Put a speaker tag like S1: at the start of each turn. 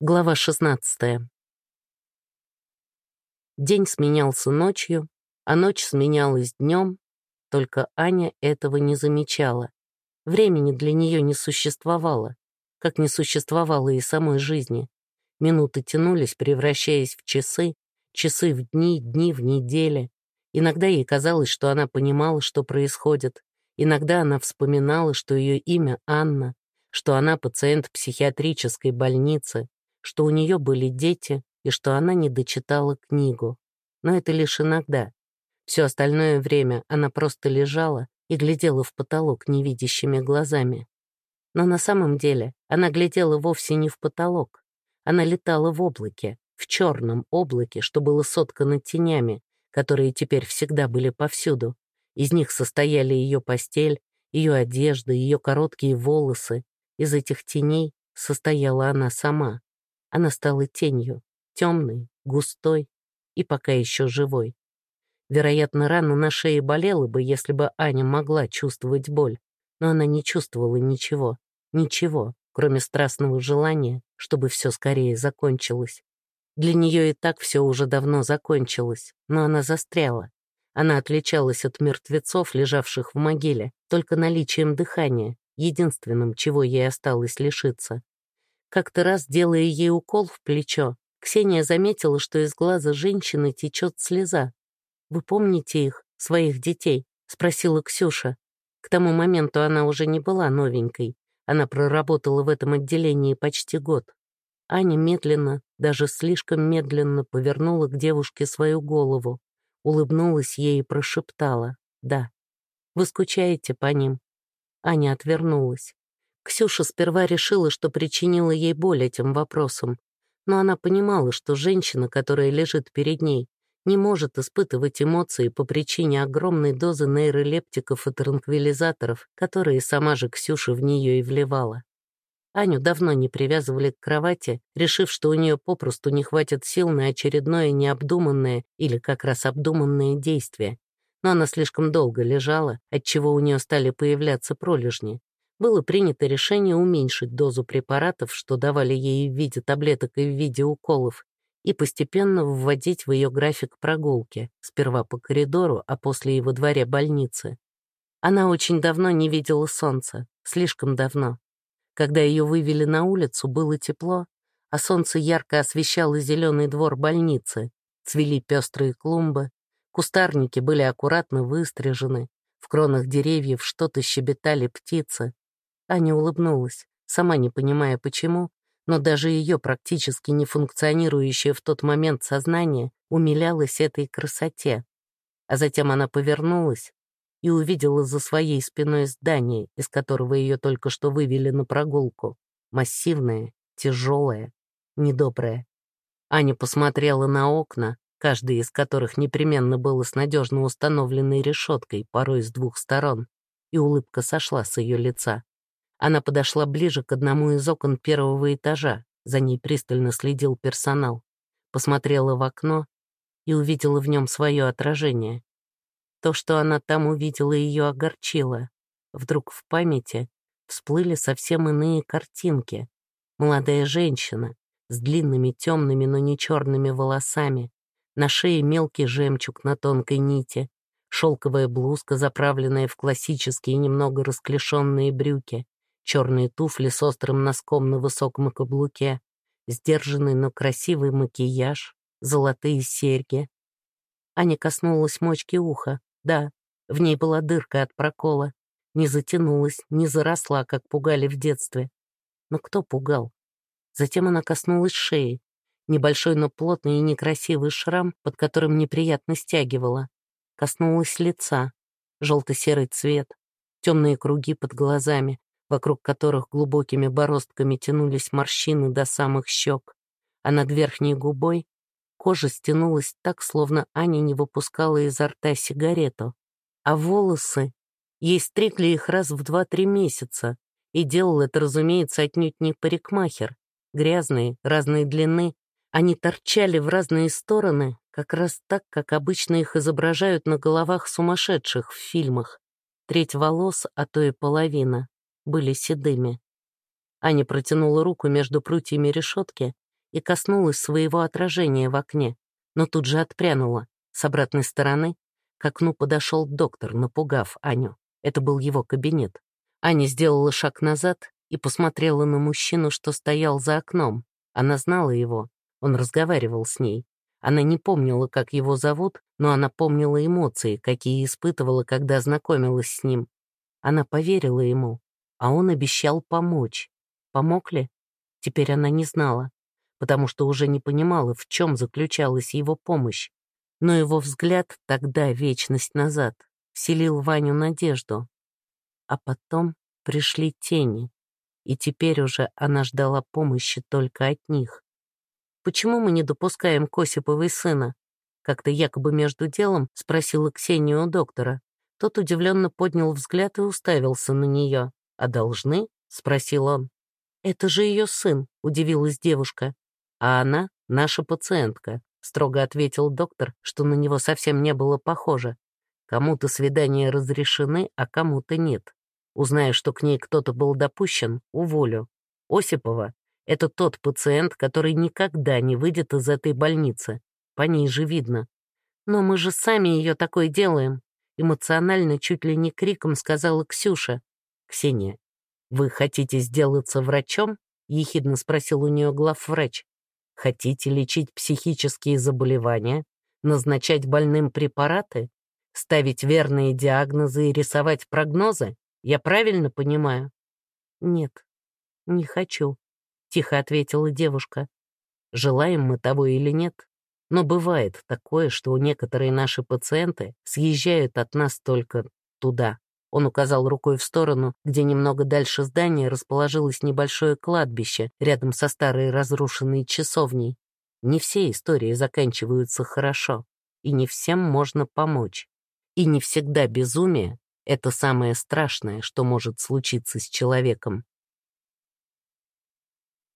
S1: Глава 16. День сменялся ночью, а ночь сменялась днем, только Аня этого не замечала. Времени для нее не существовало, как не существовало и самой жизни. Минуты тянулись, превращаясь в часы, часы в дни, дни в недели. Иногда ей казалось, что она понимала, что происходит. Иногда она вспоминала, что ее имя Анна, что она пациент психиатрической больницы, что у нее были дети и что она не дочитала книгу. Но это лишь иногда. Все остальное время она просто лежала и глядела в потолок невидящими глазами. Но на самом деле она глядела вовсе не в потолок. Она летала в облаке, в черном облаке, что было соткано тенями, которые теперь всегда были повсюду. Из них состояли ее постель, ее одежда, ее короткие волосы. Из этих теней состояла она сама. Она стала тенью, темной, густой и пока еще живой. Вероятно, рана на шее болела бы, если бы Аня могла чувствовать боль, но она не чувствовала ничего, ничего, кроме страстного желания, чтобы все скорее закончилось. Для нее и так все уже давно закончилось, но она застряла. Она отличалась от мертвецов, лежавших в могиле, только наличием дыхания, единственным, чего ей осталось лишиться. Как-то раз, делая ей укол в плечо, Ксения заметила, что из глаза женщины течет слеза. «Вы помните их, своих детей?» — спросила Ксюша. К тому моменту она уже не была новенькой. Она проработала в этом отделении почти год. Аня медленно, даже слишком медленно повернула к девушке свою голову, улыбнулась ей и прошептала «Да». «Вы скучаете по ним?» Аня отвернулась. Ксюша сперва решила, что причинила ей боль этим вопросом, но она понимала, что женщина, которая лежит перед ней, не может испытывать эмоции по причине огромной дозы нейролептиков и транквилизаторов, которые сама же Ксюша в нее и вливала. Аню давно не привязывали к кровати, решив, что у нее попросту не хватит сил на очередное необдуманное или как раз обдуманное действие. Но она слишком долго лежала, отчего у нее стали появляться пролежни было принято решение уменьшить дозу препаратов, что давали ей в виде таблеток и в виде уколов, и постепенно вводить в ее график прогулки, сперва по коридору, а после и во дворе больницы. Она очень давно не видела солнца, слишком давно. Когда ее вывели на улицу, было тепло, а солнце ярко освещало зеленый двор больницы, цвели пестрые клумбы, кустарники были аккуратно выстрижены, в кронах деревьев что-то щебетали птицы, Аня улыбнулась, сама не понимая почему, но даже ее практически не функционирующее в тот момент сознание умилялось этой красоте. А затем она повернулась и увидела за своей спиной здание, из которого ее только что вывели на прогулку. Массивное, тяжелое, недоброе. Аня посмотрела на окна, каждый из которых непременно было с надежно установленной решеткой, порой с двух сторон, и улыбка сошла с ее лица. Она подошла ближе к одному из окон первого этажа, за ней пристально следил персонал, посмотрела в окно и увидела в нем свое отражение. То, что она там увидела, ее огорчило. Вдруг в памяти всплыли совсем иные картинки. Молодая женщина с длинными темными, но не черными волосами, на шее мелкий жемчуг на тонкой нити, шелковая блузка, заправленная в классические немного расклешенные брюки, черные туфли с острым носком на высоком каблуке, сдержанный, но красивый макияж, золотые серьги. Аня коснулась мочки уха. Да, в ней была дырка от прокола. Не затянулась, не заросла, как пугали в детстве. Но кто пугал? Затем она коснулась шеи. Небольшой, но плотный и некрасивый шрам, под которым неприятно стягивала. Коснулась лица. Желто-серый цвет, темные круги под глазами, вокруг которых глубокими бороздками тянулись морщины до самых щек, а над верхней губой кожа стянулась так, словно Аня не выпускала изо рта сигарету. А волосы... Ей стригли их раз в два-три месяца, и делал это, разумеется, отнюдь не парикмахер. Грязные, разной длины, они торчали в разные стороны, как раз так, как обычно их изображают на головах сумасшедших в фильмах. Треть волос, а то и половина были седыми. Аня протянула руку между прутьями решетки и коснулась своего отражения в окне, но тут же отпрянула. С обратной стороны к окну подошел доктор, напугав Аню. Это был его кабинет. Аня сделала шаг назад и посмотрела на мужчину, что стоял за окном. Она знала его, он разговаривал с ней. Она не помнила, как его зовут, но она помнила эмоции, какие испытывала, когда знакомилась с ним. Она поверила ему, а он обещал помочь. Помог ли? Теперь она не знала, потому что уже не понимала, в чем заключалась его помощь. Но его взгляд тогда, вечность назад, вселил Ваню надежду. А потом пришли тени, и теперь уже она ждала помощи только от них. Почему мы не допускаем к Осиповой сына? Как-то якобы между делом спросила Ксению у доктора. Тот удивленно поднял взгляд и уставился на нее. «А должны?» — спросил он. «Это же ее сын», — удивилась девушка. «А она — наша пациентка», — строго ответил доктор, что на него совсем не было похоже. Кому-то свидания разрешены, а кому-то нет. Узнаю, что к ней кто-то был допущен, уволю. Осипова — это тот пациент, который никогда не выйдет из этой больницы. По ней же видно. Но мы же сами ее такой делаем. Эмоционально, чуть ли не криком сказала Ксюша. «Ксения, вы хотите сделаться врачом?» — ехидно спросил у нее главврач. «Хотите лечить психические заболевания? Назначать больным препараты? Ставить верные диагнозы и рисовать прогнозы? Я правильно понимаю?» «Нет, не хочу», — тихо ответила девушка. «Желаем мы того или нет, но бывает такое, что некоторые наши пациенты съезжают от нас только туда». Он указал рукой в сторону, где немного дальше здания расположилось небольшое кладбище рядом со старой разрушенной часовней. Не все истории заканчиваются хорошо, и не всем можно помочь. И не всегда безумие это самое страшное, что может случиться с человеком.